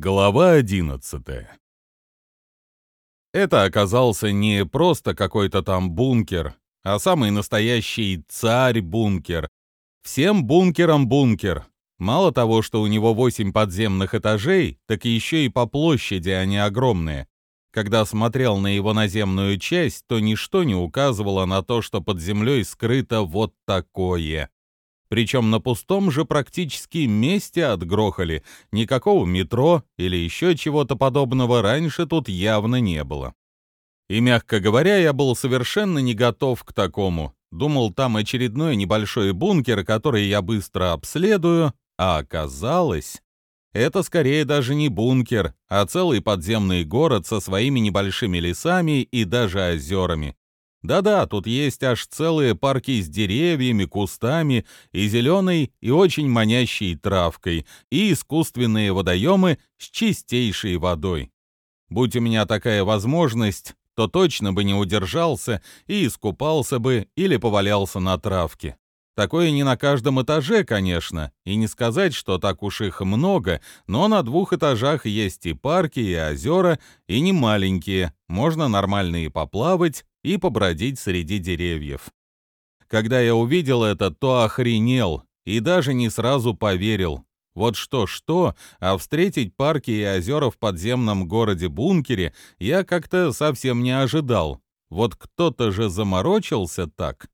Глава 11 Это оказался не просто какой-то там бункер, а самый настоящий царь-бункер. Всем бункерам бункер. Мало того, что у него восемь подземных этажей, так еще и по площади они огромные. Когда смотрел на его наземную часть, то ничто не указывало на то, что под землей скрыто вот такое. Причем на пустом же практически месте отгрохали. Никакого метро или еще чего-то подобного раньше тут явно не было. И, мягко говоря, я был совершенно не готов к такому. Думал, там очередной небольшой бункер, который я быстро обследую, а оказалось... Это скорее даже не бункер, а целый подземный город со своими небольшими лесами и даже озерами. Да-да, тут есть аж целые парки с деревьями, кустами и зеленой и очень манящей травкой, и искусственные водоемы с чистейшей водой. Будь у меня такая возможность, то точно бы не удержался и искупался бы или повалялся на травке. Такое не на каждом этаже, конечно, и не сказать, что так уж их много, но на двух этажах есть и парки, и озера, и не маленькие, можно нормально и поплавать, и побродить среди деревьев. Когда я увидел это, то охренел и даже не сразу поверил. Вот что-что, а встретить парки и озера в подземном городе-бункере я как-то совсем не ожидал. Вот кто-то же заморочился так.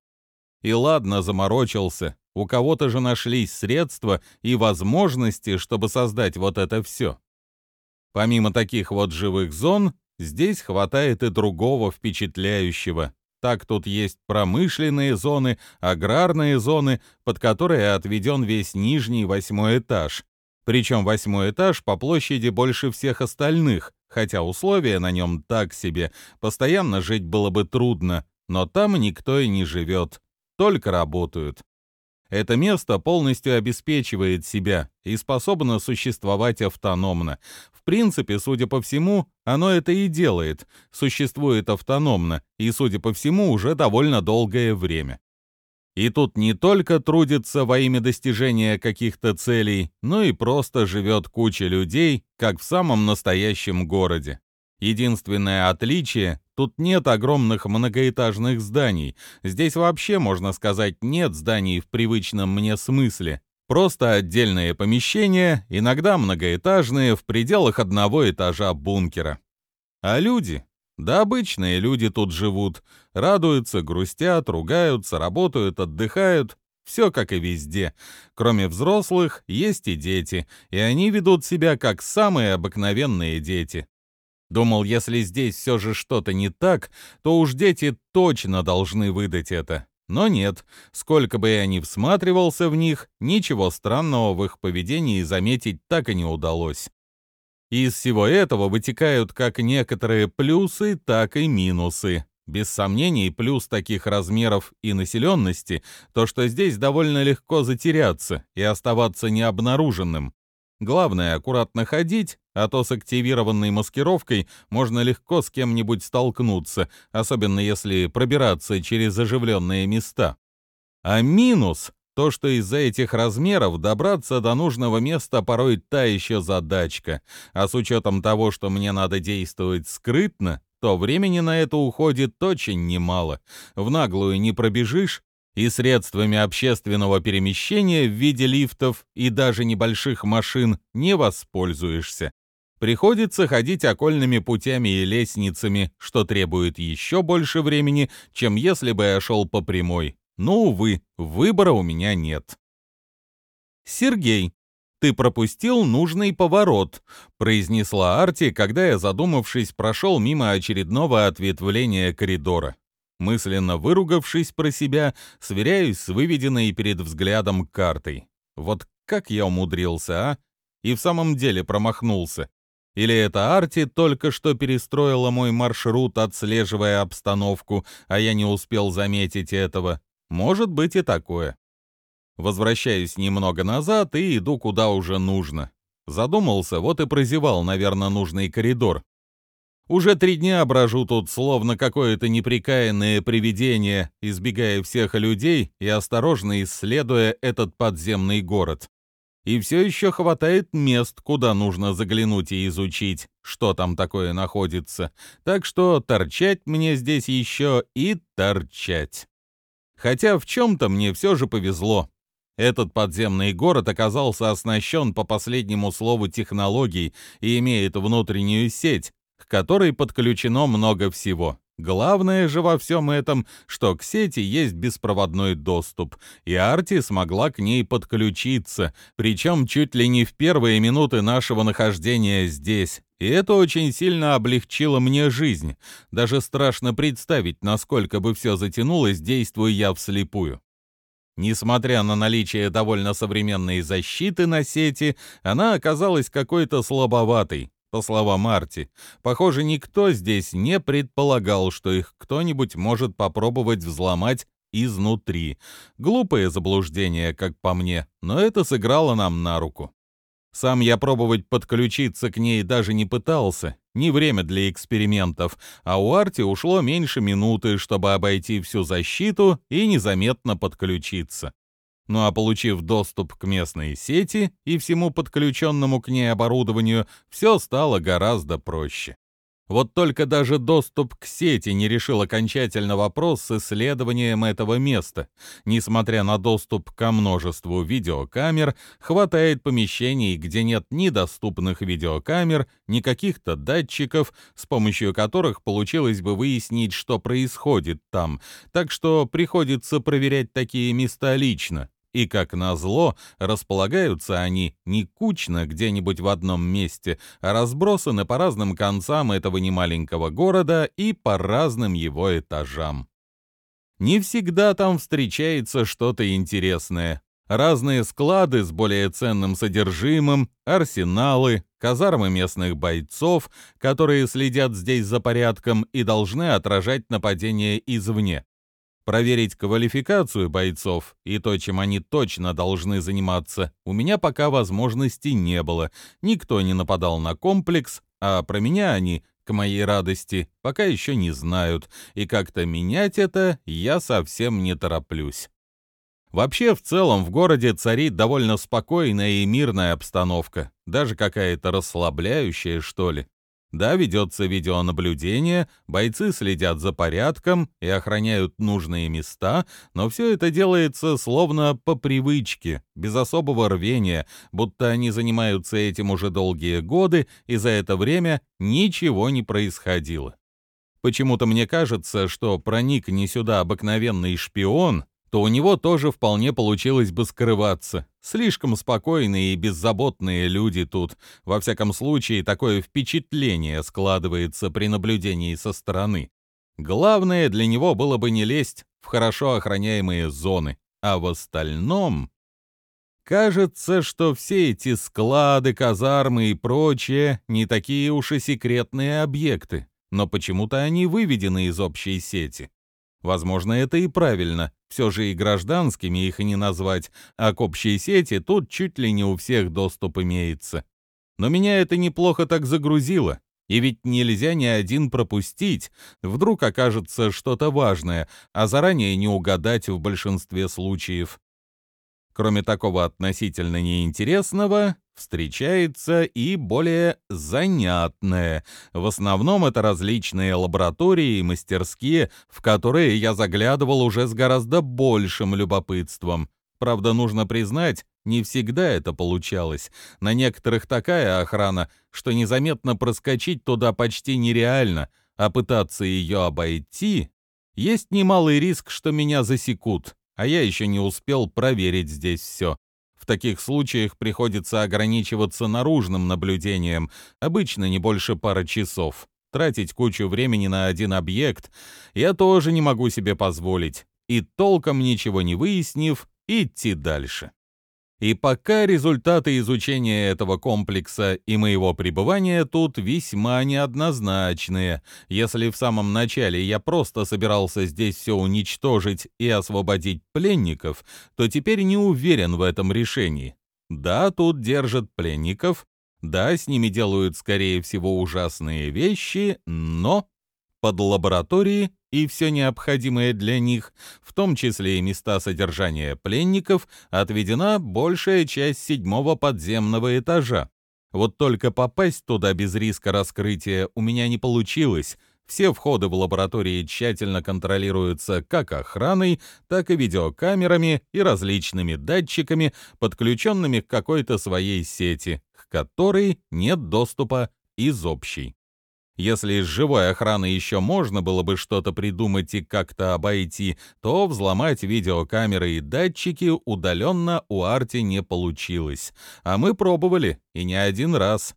И ладно, заморочился. У кого-то же нашлись средства и возможности, чтобы создать вот это все. Помимо таких вот живых зон, здесь хватает и другого впечатляющего. Так тут есть промышленные зоны, аграрные зоны, под которые отведен весь нижний восьмой этаж. Причем восьмой этаж по площади больше всех остальных, хотя условия на нем так себе, постоянно жить было бы трудно, но там никто и не живет только работают. Это место полностью обеспечивает себя и способно существовать автономно. В принципе, судя по всему, оно это и делает, существует автономно и, судя по всему, уже довольно долгое время. И тут не только трудится во имя достижения каких-то целей, но и просто живет куча людей, как в самом настоящем городе. Единственное отличие Тут нет огромных многоэтажных зданий. Здесь вообще, можно сказать, нет зданий в привычном мне смысле. Просто отдельные помещения, иногда многоэтажные, в пределах одного этажа бункера. А люди? Да обычные люди тут живут. Радуются, грустят, ругаются, работают, отдыхают. Все как и везде. Кроме взрослых, есть и дети, и они ведут себя как самые обыкновенные дети. Думал, если здесь все же что-то не так, то уж дети точно должны выдать это. Но нет, сколько бы я ни всматривался в них, ничего странного в их поведении заметить так и не удалось. Из всего этого вытекают как некоторые плюсы, так и минусы. Без сомнений, плюс таких размеров и населенности — то, что здесь довольно легко затеряться и оставаться необнаруженным. Главное — аккуратно ходить, а то с активированной маскировкой можно легко с кем-нибудь столкнуться, особенно если пробираться через оживленные места. А минус — то, что из-за этих размеров добраться до нужного места порой та еще задачка, а с учетом того, что мне надо действовать скрытно, то времени на это уходит очень немало. В наглую не пробежишь, и средствами общественного перемещения в виде лифтов и даже небольших машин не воспользуешься. Приходится ходить окольными путями и лестницами, что требует еще больше времени, чем если бы я шел по прямой. Но, увы, выбора у меня нет. «Сергей, ты пропустил нужный поворот», — произнесла Арти, когда я, задумавшись, прошел мимо очередного ответвления коридора. Мысленно выругавшись про себя, сверяюсь с выведенной перед взглядом картой. Вот как я умудрился, а? И в самом деле промахнулся. Или это Арти только что перестроила мой маршрут, отслеживая обстановку, а я не успел заметить этого? Может быть и такое. Возвращаюсь немного назад и иду куда уже нужно. Задумался, вот и прозевал, наверное, нужный коридор. Уже три дня брожу тут, словно какое-то неприкаянное привидение, избегая всех людей и осторожно исследуя этот подземный город. И все еще хватает мест, куда нужно заглянуть и изучить, что там такое находится. Так что торчать мне здесь еще и торчать. Хотя в чем-то мне все же повезло. Этот подземный город оказался оснащен по последнему слову технологий и имеет внутреннюю сеть, которой подключено много всего. Главное же во всем этом, что к сети есть беспроводной доступ, и Арти смогла к ней подключиться, причем чуть ли не в первые минуты нашего нахождения здесь. И это очень сильно облегчило мне жизнь. Даже страшно представить, насколько бы все затянулось, действуя я вслепую. Несмотря на наличие довольно современной защиты на сети, она оказалась какой-то слабоватой, по словам Марти. Похоже, никто здесь не предполагал, что их кто-нибудь может попробовать взломать изнутри. Глупое заблуждение, как по мне, но это сыграло нам на руку. Сам я пробовать подключиться к ней даже не пытался, не время для экспериментов, а у Арти ушло меньше минуты, чтобы обойти всю защиту и незаметно подключиться. Ну а получив доступ к местной сети и всему подключенному к ней оборудованию, все стало гораздо проще. Вот только даже доступ к сети не решил окончательно вопрос с исследованием этого места. Несмотря на доступ ко множеству видеокамер, хватает помещений, где нет ни доступных видеокамер, ни каких-то датчиков, с помощью которых получилось бы выяснить, что происходит там, так что приходится проверять такие места лично. И, как назло, располагаются они не кучно где-нибудь в одном месте, а разбросаны по разным концам этого немаленького города и по разным его этажам. Не всегда там встречается что-то интересное. Разные склады с более ценным содержимым, арсеналы, казармы местных бойцов, которые следят здесь за порядком и должны отражать нападения извне. Проверить квалификацию бойцов и то, чем они точно должны заниматься, у меня пока возможности не было. Никто не нападал на комплекс, а про меня они, к моей радости, пока еще не знают, и как-то менять это я совсем не тороплюсь. Вообще, в целом, в городе царит довольно спокойная и мирная обстановка, даже какая-то расслабляющая, что ли. Да, ведется видеонаблюдение, бойцы следят за порядком и охраняют нужные места, но все это делается словно по привычке, без особого рвения, будто они занимаются этим уже долгие годы, и за это время ничего не происходило. Почему-то мне кажется, что проник не сюда обыкновенный шпион, то у него тоже вполне получилось бы скрываться. Слишком спокойные и беззаботные люди тут. Во всяком случае, такое впечатление складывается при наблюдении со стороны. Главное для него было бы не лезть в хорошо охраняемые зоны, а в остальном... Кажется, что все эти склады, казармы и прочее не такие уж и секретные объекты, но почему-то они выведены из общей сети. Возможно, это и правильно, все же и гражданскими их и не назвать, а к общей сети тут чуть ли не у всех доступ имеется. Но меня это неплохо так загрузило, и ведь нельзя ни один пропустить, вдруг окажется что-то важное, а заранее не угадать в большинстве случаев. Кроме такого относительно неинтересного, встречается и более занятное. В основном это различные лаборатории и мастерские, в которые я заглядывал уже с гораздо большим любопытством. Правда, нужно признать, не всегда это получалось. На некоторых такая охрана, что незаметно проскочить туда почти нереально, а пытаться ее обойти... Есть немалый риск, что меня засекут а я еще не успел проверить здесь все. В таких случаях приходится ограничиваться наружным наблюдением, обычно не больше пары часов. Тратить кучу времени на один объект я тоже не могу себе позволить, и толком ничего не выяснив, идти дальше. И пока результаты изучения этого комплекса и моего пребывания тут весьма неоднозначные. Если в самом начале я просто собирался здесь все уничтожить и освободить пленников, то теперь не уверен в этом решении. Да, тут держат пленников, да, с ними делают, скорее всего, ужасные вещи, но... Под лаборатории и все необходимое для них, в том числе и места содержания пленников, отведена большая часть седьмого подземного этажа. Вот только попасть туда без риска раскрытия у меня не получилось. Все входы в лаборатории тщательно контролируются как охраной, так и видеокамерами и различными датчиками, подключенными к какой-то своей сети, к которой нет доступа из общей. Если с живой охраной еще можно было бы что-то придумать и как-то обойти, то взломать видеокамеры и датчики удаленно у Арти не получилось. А мы пробовали, и не один раз.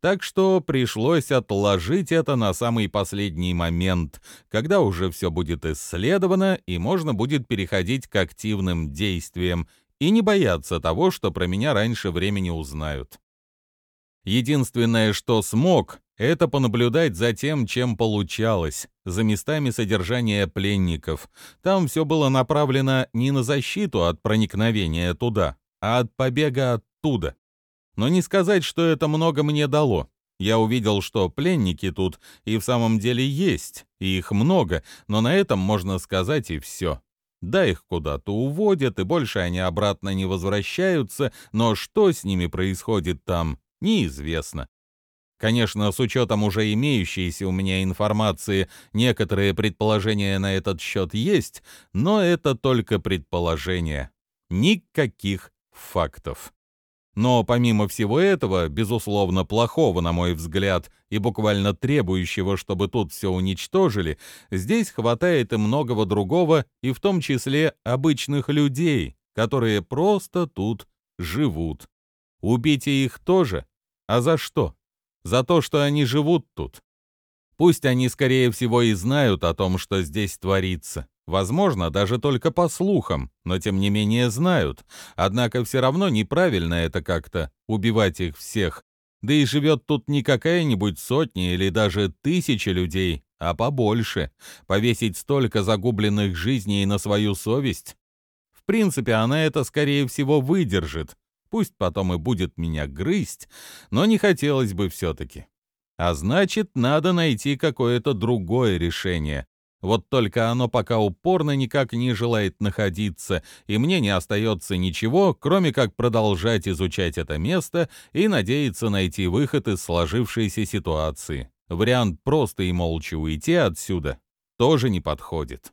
Так что пришлось отложить это на самый последний момент, когда уже все будет исследовано и можно будет переходить к активным действиям и не бояться того, что про меня раньше времени узнают. Единственное, что смог, это понаблюдать за тем, чем получалось, за местами содержания пленников. Там все было направлено не на защиту от проникновения туда, а от побега оттуда. Но не сказать, что это много мне дало. Я увидел, что пленники тут и в самом деле есть, и их много, но на этом можно сказать и все. Да, их куда-то уводят, и больше они обратно не возвращаются, но что с ними происходит там, неизвестно. Конечно, с учетом уже имеющейся у меня информации, некоторые предположения на этот счет есть, но это только предположения. Никаких фактов. Но помимо всего этого, безусловно, плохого, на мой взгляд, и буквально требующего, чтобы тут все уничтожили, здесь хватает и многого другого, и в том числе обычных людей, которые просто тут живут. Убейте их тоже? А за что? За то, что они живут тут. Пусть они, скорее всего, и знают о том, что здесь творится. Возможно, даже только по слухам, но тем не менее знают. Однако все равно неправильно это как-то, убивать их всех. Да и живет тут не какая-нибудь сотня или даже тысяча людей, а побольше. Повесить столько загубленных жизней на свою совесть? В принципе, она это, скорее всего, выдержит, Пусть потом и будет меня грызть, но не хотелось бы все-таки. А значит, надо найти какое-то другое решение. Вот только оно пока упорно никак не желает находиться, и мне не остается ничего, кроме как продолжать изучать это место и надеяться найти выход из сложившейся ситуации. Вариант просто и молча уйти отсюда тоже не подходит.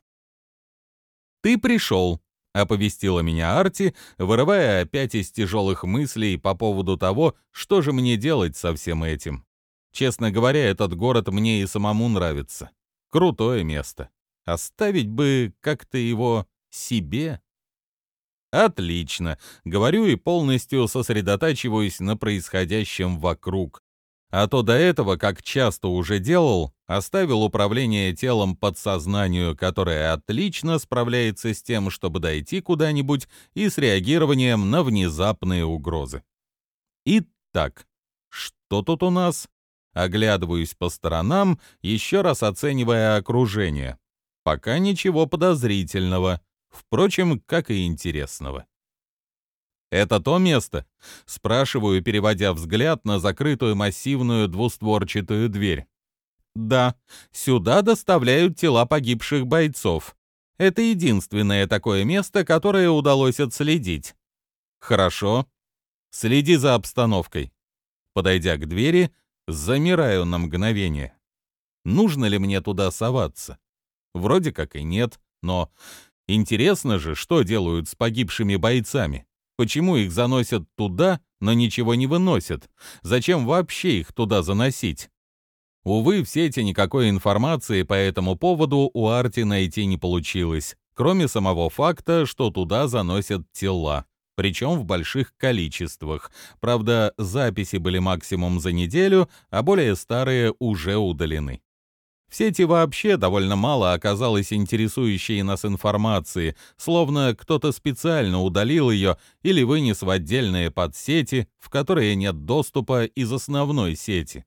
«Ты пришел», — оповестила меня Арти, вырывая опять из тяжелых мыслей по поводу того, что же мне делать со всем этим. Честно говоря, этот город мне и самому нравится. Крутое место. Оставить бы как-то его себе. Отлично. Говорю и полностью сосредотачиваюсь на происходящем вокруг. А то до этого, как часто уже делал, оставил управление телом подсознанию, которое отлично справляется с тем, чтобы дойти куда-нибудь и с реагированием на внезапные угрозы. Итак, что тут у нас? Оглядываюсь по сторонам, еще раз оценивая окружение. Пока ничего подозрительного, впрочем, как и интересного. «Это то место?» — спрашиваю, переводя взгляд на закрытую массивную двустворчатую дверь. «Да, сюда доставляют тела погибших бойцов. Это единственное такое место, которое удалось отследить». «Хорошо. Следи за обстановкой». Подойдя к двери, замираю на мгновение. Нужно ли мне туда соваться? Вроде как и нет, но интересно же, что делают с погибшими бойцами. Почему их заносят туда, но ничего не выносят? Зачем вообще их туда заносить? Увы, в сети никакой информации по этому поводу у Арти найти не получилось, кроме самого факта, что туда заносят тела, причем в больших количествах. Правда, записи были максимум за неделю, а более старые уже удалены. В сети вообще довольно мало оказалось интересующей нас информации, словно кто-то специально удалил ее или вынес в отдельные подсети, в которые нет доступа из основной сети.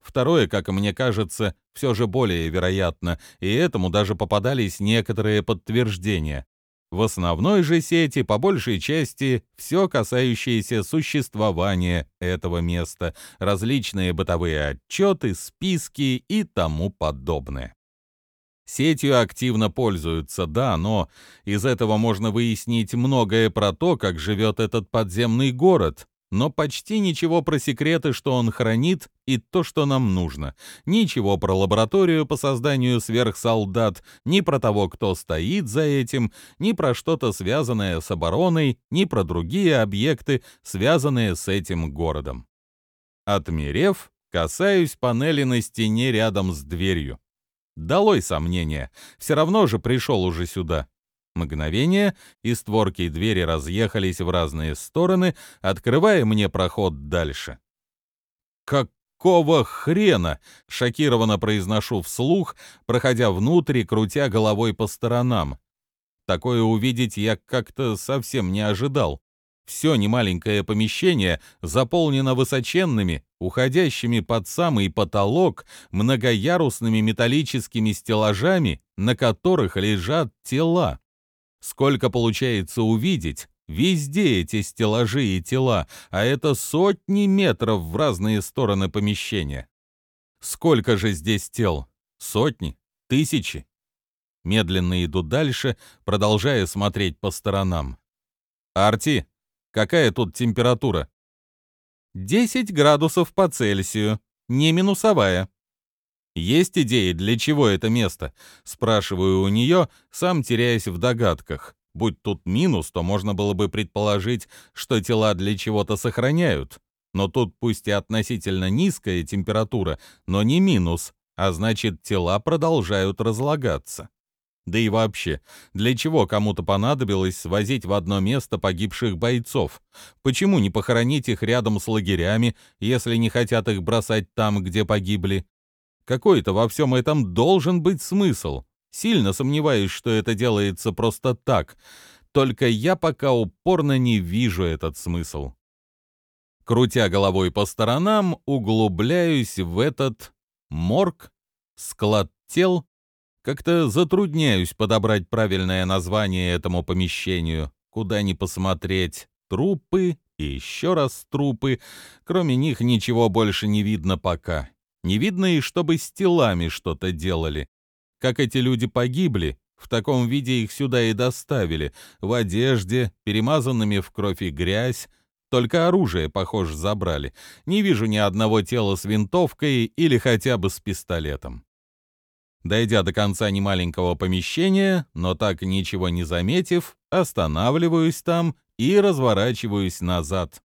Второе, как мне кажется, все же более вероятно, и этому даже попадались некоторые подтверждения. В основной же сети, по большей части, все касающееся существования этого места, различные бытовые отчеты, списки и тому подобное. Сетью активно пользуются, да, но из этого можно выяснить многое про то, как живет этот подземный город, но почти ничего про секреты, что он хранит, и то, что нам нужно. Ничего про лабораторию по созданию сверхсолдат, ни про того, кто стоит за этим, ни про что-то связанное с обороной, ни про другие объекты, связанные с этим городом. Отмерев, касаюсь панели на стене рядом с дверью. Долой сомнения, все равно же пришел уже сюда. Мгновение, и створки двери разъехались в разные стороны, открывая мне проход дальше. «Какого хрена?» — шокированно произношу вслух, проходя внутрь и крутя головой по сторонам. Такое увидеть я как-то совсем не ожидал. Все немаленькое помещение заполнено высоченными, уходящими под самый потолок, многоярусными металлическими стеллажами, на которых лежат тела. Сколько получается увидеть? Везде эти стеллажи и тела, а это сотни метров в разные стороны помещения. Сколько же здесь тел? Сотни? Тысячи? Медленно иду дальше, продолжая смотреть по сторонам. «Арти, какая тут температура?» «10 градусов по Цельсию, не минусовая», есть идеи, для чего это место? Спрашиваю у нее, сам теряясь в догадках. Будь тут минус, то можно было бы предположить, что тела для чего-то сохраняют. Но тут пусть и относительно низкая температура, но не минус, а значит тела продолжают разлагаться. Да и вообще, для чего кому-то понадобилось свозить в одно место погибших бойцов? Почему не похоронить их рядом с лагерями, если не хотят их бросать там, где погибли? Какой-то во всем этом должен быть смысл. Сильно сомневаюсь, что это делается просто так. Только я пока упорно не вижу этот смысл. Крутя головой по сторонам, углубляюсь в этот морг, склад тел. Как-то затрудняюсь подобрать правильное название этому помещению. Куда ни посмотреть. Трупы и еще раз трупы. Кроме них ничего больше не видно пока. Не видно и чтобы с телами что-то делали. Как эти люди погибли, в таком виде их сюда и доставили, в одежде, перемазанными в кровь и грязь, только оружие, похоже, забрали. Не вижу ни одного тела с винтовкой или хотя бы с пистолетом. Дойдя до конца немаленького помещения, но так ничего не заметив, останавливаюсь там и разворачиваюсь назад.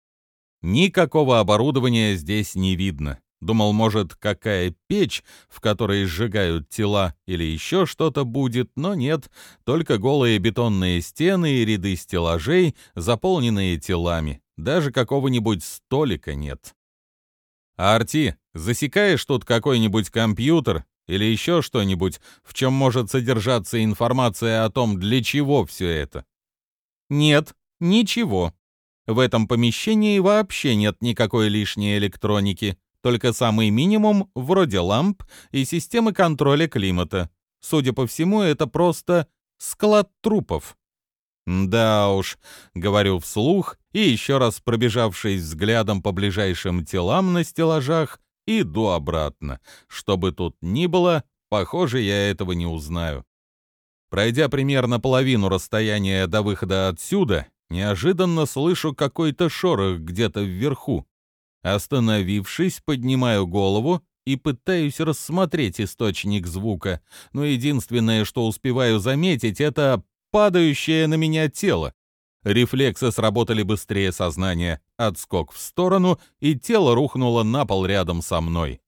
Никакого оборудования здесь не видно. Думал, может, какая печь, в которой сжигают тела, или еще что-то будет, но нет, только голые бетонные стены и ряды стеллажей, заполненные телами. Даже какого-нибудь столика нет. «Арти, засекаешь тут какой-нибудь компьютер или еще что-нибудь, в чем может содержаться информация о том, для чего все это?» «Нет, ничего. В этом помещении вообще нет никакой лишней электроники только самый минимум вроде ламп и системы контроля климата. Судя по всему, это просто склад трупов. Да уж, говорю вслух и еще раз пробежавшись взглядом по ближайшим телам на стеллажах, иду обратно. Что бы тут ни было, похоже, я этого не узнаю. Пройдя примерно половину расстояния до выхода отсюда, неожиданно слышу какой-то шорох где-то вверху. Остановившись, поднимаю голову и пытаюсь рассмотреть источник звука, но единственное, что успеваю заметить, это падающее на меня тело. Рефлексы сработали быстрее сознания. Отскок в сторону, и тело рухнуло на пол рядом со мной.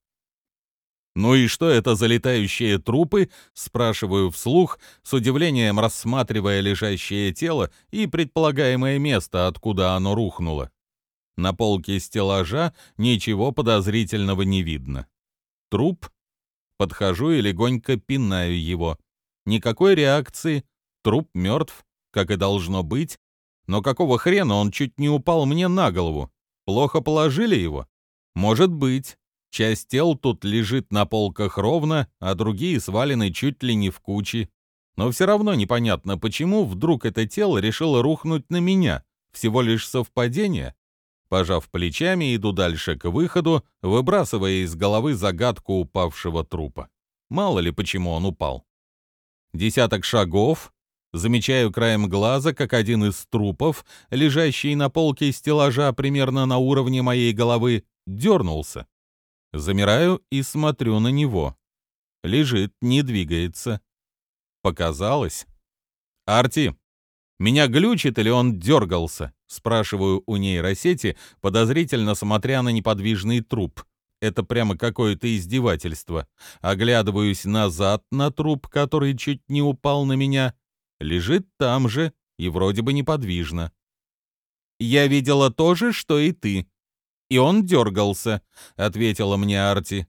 «Ну и что это за летающие трупы?» — спрашиваю вслух, с удивлением рассматривая лежащее тело и предполагаемое место, откуда оно рухнуло. На полке стеллажа ничего подозрительного не видно. Труп. Подхожу и легонько пинаю его. Никакой реакции. Труп мертв, как и должно быть. Но какого хрена он чуть не упал мне на голову? Плохо положили его? Может быть. Часть тел тут лежит на полках ровно, а другие свалены чуть ли не в куче. Но все равно непонятно, почему вдруг это тело решило рухнуть на меня. Всего лишь совпадение? Пожав плечами, иду дальше к выходу, выбрасывая из головы загадку упавшего трупа. Мало ли почему он упал. Десяток шагов, замечаю краем глаза, как один из трупов, лежащий на полке стеллажа примерно на уровне моей головы, дернулся. Замираю и смотрю на него. Лежит, не двигается. Показалось. «Арти, меня глючит или он дергался?» Спрашиваю у нейросети, подозрительно смотря на неподвижный труп. Это прямо какое-то издевательство. Оглядываюсь назад на труп, который чуть не упал на меня. Лежит там же и вроде бы неподвижно. «Я видела то же, что и ты», и он дергался», — ответила мне Арти.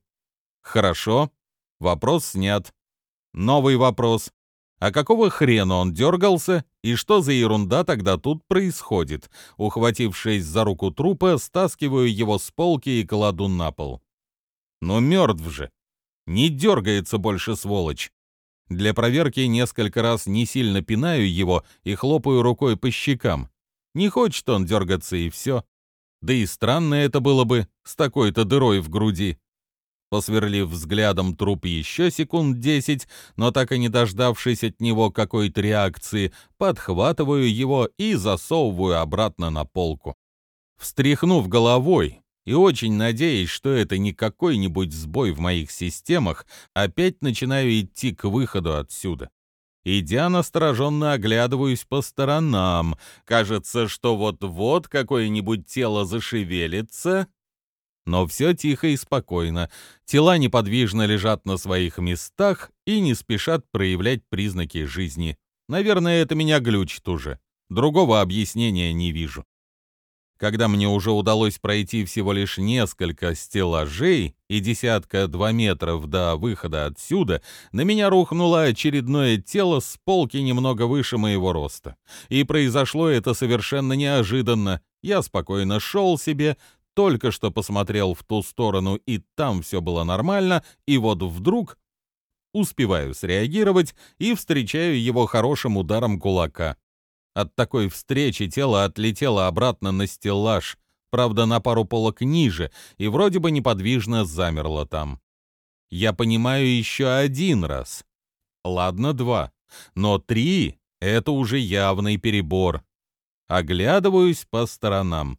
«Хорошо. Вопрос снят. Новый вопрос. А какого хрена он дергался, и что за ерунда тогда тут происходит? Ухватившись за руку трупа, стаскиваю его с полки и кладу на пол. Но мертв же. Не дергается больше, сволочь. Для проверки несколько раз не сильно пинаю его и хлопаю рукой по щекам. Не хочет он дергаться, и все. Да и странно это было бы с такой-то дырой в груди. Посверлив взглядом труп еще секунд десять, но так и не дождавшись от него какой-то реакции, подхватываю его и засовываю обратно на полку. Встряхнув головой и очень надеясь, что это не какой-нибудь сбой в моих системах, опять начинаю идти к выходу отсюда. Идя настороженно оглядываюсь по сторонам. Кажется, что вот-вот какое-нибудь тело зашевелится. Но все тихо и спокойно. Тела неподвижно лежат на своих местах и не спешат проявлять признаки жизни. Наверное, это меня глючит уже. Другого объяснения не вижу. Когда мне уже удалось пройти всего лишь несколько стеллажей и десятка два метров до выхода отсюда, на меня рухнуло очередное тело с полки немного выше моего роста. И произошло это совершенно неожиданно. Я спокойно шел себе, только что посмотрел в ту сторону, и там все было нормально, и вот вдруг успеваю среагировать и встречаю его хорошим ударом кулака. От такой встречи тело отлетело обратно на стеллаж, правда, на пару полок ниже, и вроде бы неподвижно замерло там. Я понимаю еще один раз. Ладно, два. Но три — это уже явный перебор. Оглядываюсь по сторонам.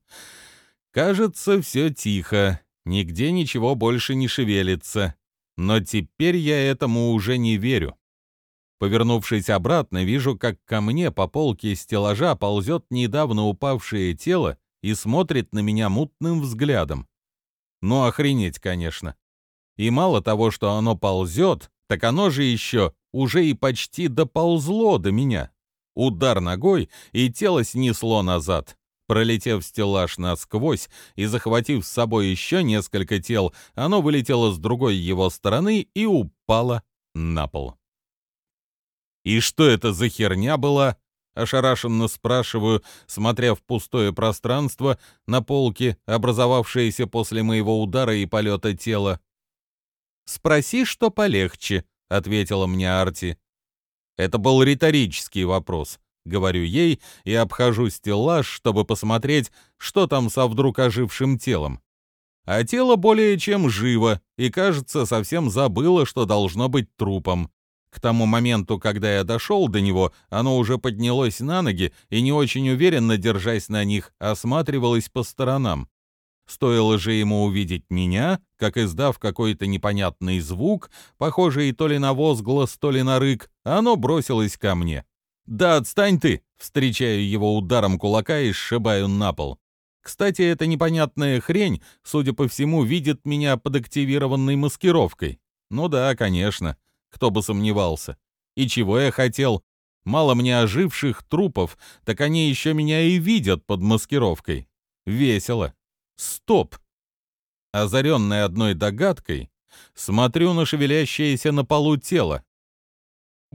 Кажется, все тихо, нигде ничего больше не шевелится. Но теперь я этому уже не верю. Повернувшись обратно, вижу, как ко мне по полке стеллажа ползет недавно упавшее тело и смотрит на меня мутным взглядом. Ну, охренеть, конечно. И мало того, что оно ползет, так оно же еще уже и почти доползло до меня. Удар ногой, и тело снесло назад. Пролетев стеллаж насквозь и захватив с собой еще несколько тел, оно вылетело с другой его стороны и упало на пол. «И что это за херня была?» — ошарашенно спрашиваю, смотря в пустое пространство на полке, образовавшееся после моего удара и полета тела. «Спроси, что полегче», — ответила мне Арти. Это был риторический вопрос, говорю ей и обхожу стеллаж, чтобы посмотреть, что там со вдруг ожившим телом. А тело более чем живо и, кажется, совсем забыло, что должно быть трупом. К тому моменту, когда я дошел до него, оно уже поднялось на ноги и, не очень уверенно держась на них, осматривалось по сторонам. Стоило же ему увидеть меня, как издав какой-то непонятный звук, похожий то ли на возглас, то ли на рык, оно бросилось ко мне. «Да отстань ты!» — встречаю его ударом кулака и сшибаю на пол. Кстати, эта непонятная хрень, судя по всему, видит меня под активированной маскировкой. Ну да, конечно кто бы сомневался. И чего я хотел? Мало мне оживших трупов, так они еще меня и видят под маскировкой. Весело. Стоп! Озаренный одной догадкой, смотрю на шевелящееся на полу тело.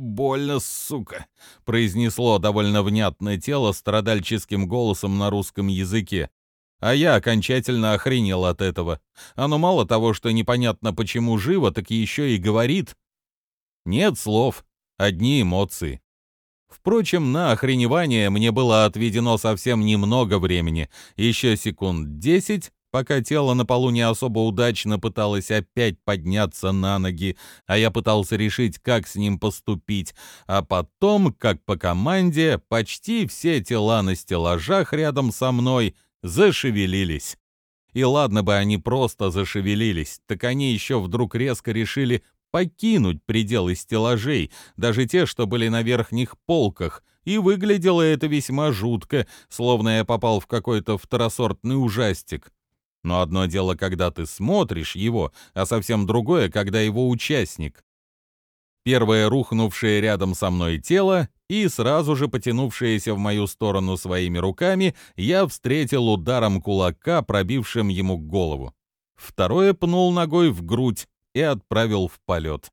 «Больно, сука!» — произнесло довольно внятное тело страдальческим голосом на русском языке. А я окончательно охренел от этого. Оно мало того, что непонятно почему живо, так еще и говорит, нет слов, одни эмоции. Впрочем, на охреневание мне было отведено совсем немного времени, еще секунд десять, пока тело на полу не особо удачно пыталось опять подняться на ноги, а я пытался решить, как с ним поступить, а потом, как по команде, почти все тела на стеллажах рядом со мной зашевелились. И ладно бы они просто зашевелились, так они еще вдруг резко решили покинуть пределы стеллажей, даже те, что были на верхних полках, и выглядело это весьма жутко, словно я попал в какой-то второсортный ужастик. Но одно дело, когда ты смотришь его, а совсем другое, когда его участник. Первое рухнувшее рядом со мной тело и сразу же потянувшееся в мою сторону своими руками я встретил ударом кулака, пробившим ему голову. Второе пнул ногой в грудь и отправил в полет.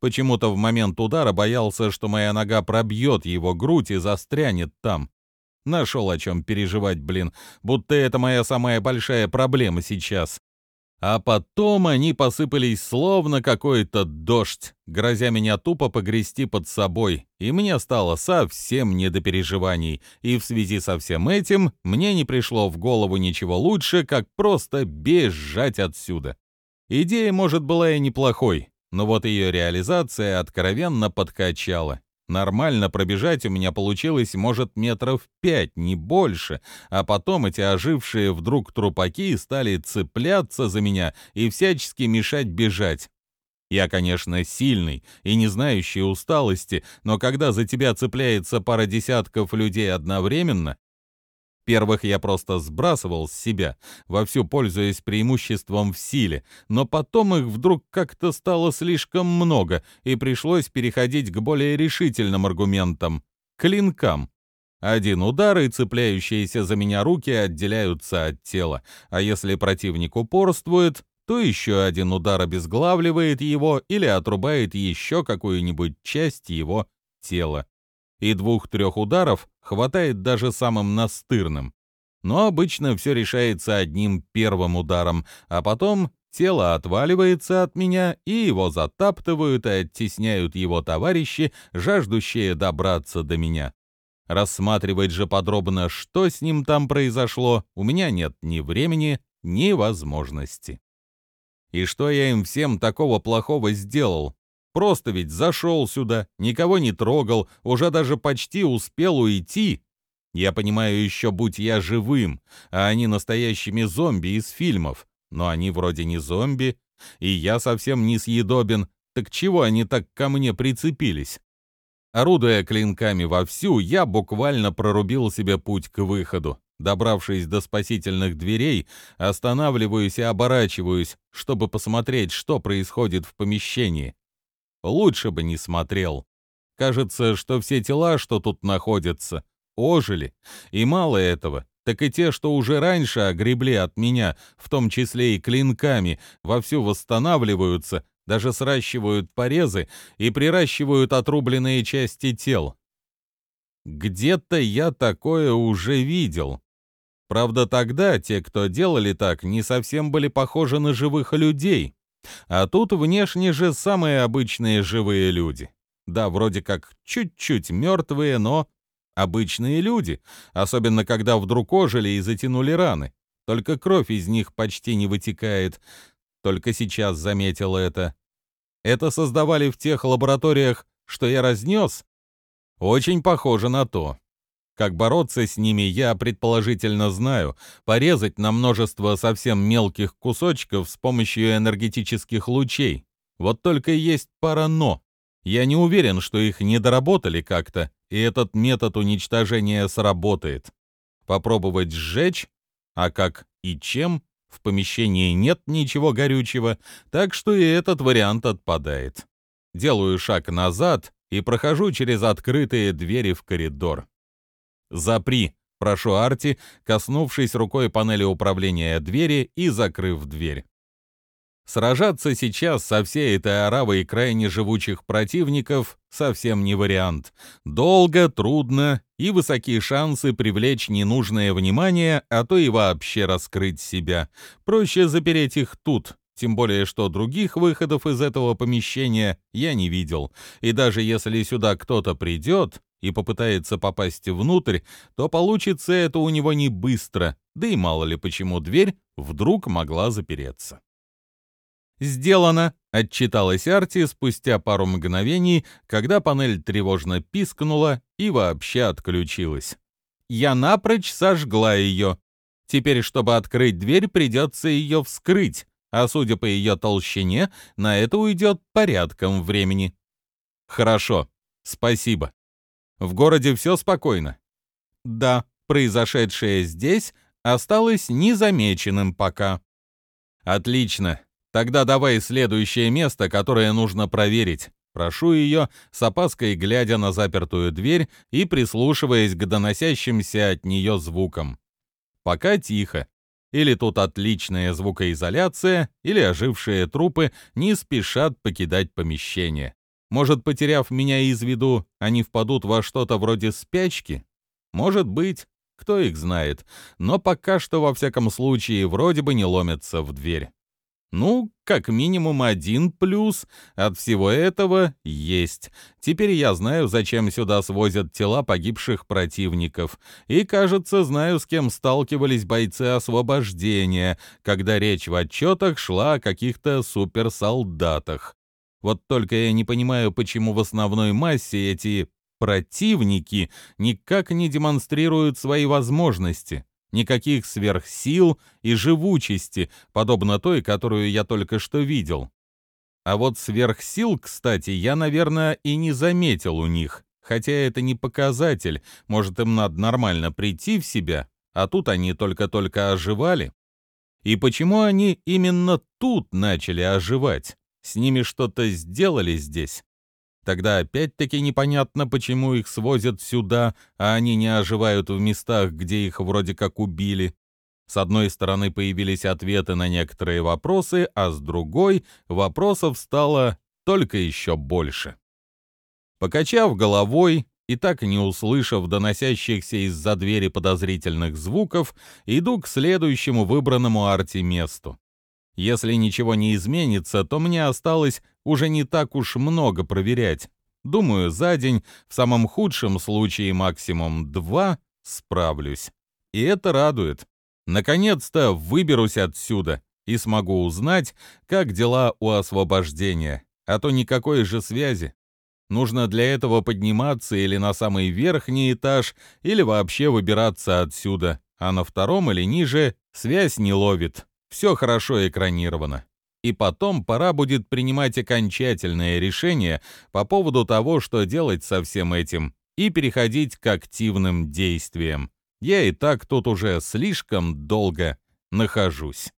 Почему-то в момент удара боялся, что моя нога пробьет его грудь и застрянет там. Нашел о чем переживать, блин, будто это моя самая большая проблема сейчас. А потом они посыпались словно какой-то дождь, грозя меня тупо погрести под собой, и мне стало совсем не до переживаний, и в связи со всем этим мне не пришло в голову ничего лучше, как просто бежать отсюда. Идея, может, была и неплохой, но вот ее реализация откровенно подкачала. Нормально пробежать у меня получилось, может, метров пять, не больше, а потом эти ожившие вдруг трупаки стали цепляться за меня и всячески мешать бежать. Я, конечно, сильный и не знающий усталости, но когда за тебя цепляется пара десятков людей одновременно, Первых я просто сбрасывал с себя, вовсю пользуясь преимуществом в силе, но потом их вдруг как-то стало слишком много, и пришлось переходить к более решительным аргументам — клинкам. Один удар, и цепляющиеся за меня руки отделяются от тела, а если противник упорствует, то еще один удар обезглавливает его или отрубает еще какую-нибудь часть его тела и двух-трех ударов хватает даже самым настырным. Но обычно все решается одним первым ударом, а потом тело отваливается от меня, и его затаптывают и оттесняют его товарищи, жаждущие добраться до меня. Рассматривать же подробно, что с ним там произошло, у меня нет ни времени, ни возможности. И что я им всем такого плохого сделал? Просто ведь зашел сюда, никого не трогал, уже даже почти успел уйти. Я понимаю еще, будь я живым, а они настоящими зомби из фильмов. Но они вроде не зомби, и я совсем не съедобен. Так чего они так ко мне прицепились? Орудуя клинками вовсю, я буквально прорубил себе путь к выходу. Добравшись до спасительных дверей, останавливаюсь и оборачиваюсь, чтобы посмотреть, что происходит в помещении. Лучше бы не смотрел. Кажется, что все тела, что тут находятся, ожили. И мало этого, так и те, что уже раньше огребли от меня, в том числе и клинками, вовсю восстанавливаются, даже сращивают порезы и приращивают отрубленные части тел. Где-то я такое уже видел. Правда, тогда те, кто делали так, не совсем были похожи на живых людей. А тут внешне же самые обычные живые люди. Да, вроде как чуть-чуть мертвые, но обычные люди, особенно когда вдруг ожили и затянули раны. Только кровь из них почти не вытекает. Только сейчас заметил это. Это создавали в тех лабораториях, что я разнес? Очень похоже на то. Как бороться с ними, я предположительно знаю. Порезать на множество совсем мелких кусочков с помощью энергетических лучей. Вот только есть пара «но». Я не уверен, что их не доработали как-то, и этот метод уничтожения сработает. Попробовать сжечь? А как и чем? В помещении нет ничего горючего, так что и этот вариант отпадает. Делаю шаг назад и прохожу через открытые двери в коридор. «Запри!» — прошу Арти, коснувшись рукой панели управления двери и закрыв дверь. Сражаться сейчас со всей этой оравой крайне живучих противников совсем не вариант. Долго, трудно и высокие шансы привлечь ненужное внимание, а то и вообще раскрыть себя. Проще запереть их тут, тем более что других выходов из этого помещения я не видел. И даже если сюда кто-то придет, и попытается попасть внутрь, то получится это у него не быстро, да и мало ли почему дверь вдруг могла запереться. «Сделано!» — отчиталась Арти спустя пару мгновений, когда панель тревожно пискнула и вообще отключилась. Я напрочь сожгла ее. Теперь, чтобы открыть дверь, придется ее вскрыть, а судя по ее толщине, на это уйдет порядком времени. Хорошо, спасибо. В городе все спокойно? Да, произошедшее здесь осталось незамеченным пока. Отлично. Тогда давай следующее место, которое нужно проверить. Прошу ее, с опаской глядя на запертую дверь и прислушиваясь к доносящимся от нее звукам. Пока тихо. Или тут отличная звукоизоляция, или ожившие трупы не спешат покидать помещение. Может, потеряв меня из виду, они впадут во что-то вроде спячки? Может быть, кто их знает, но пока что, во всяком случае, вроде бы не ломятся в дверь. Ну, как минимум один плюс от всего этого есть. Теперь я знаю, зачем сюда свозят тела погибших противников. И, кажется, знаю, с кем сталкивались бойцы освобождения, когда речь в отчетах шла о каких-то суперсолдатах. Вот только я не понимаю, почему в основной массе эти противники никак не демонстрируют свои возможности никаких сверхсил и живучести, подобно той, которую я только что видел. А вот сверхсил, кстати, я, наверное, и не заметил у них, хотя это не показатель, может, им надо нормально прийти в себя, а тут они только-только оживали. И почему они именно тут начали оживать? С ними что-то сделали здесь? Тогда опять-таки непонятно, почему их свозят сюда, а они не оживают в местах, где их вроде как убили. С одной стороны появились ответы на некоторые вопросы, а с другой вопросов стало только еще больше. Покачав головой и так не услышав доносящихся из-за двери подозрительных звуков, иду к следующему выбранному арте месту. Если ничего не изменится, то мне осталось уже не так уж много проверять. Думаю, за день, в самом худшем случае максимум два, справлюсь. И это радует. Наконец-то выберусь отсюда и смогу узнать, как дела у освобождения, а то никакой же связи. Нужно для этого подниматься или на самый верхний этаж, или вообще выбираться отсюда, а на втором или ниже связь не ловит. Все хорошо экранировано. И потом пора будет принимать окончательное решение по поводу того, что делать со всем этим, и переходить к активным действиям. Я и так тут уже слишком долго нахожусь.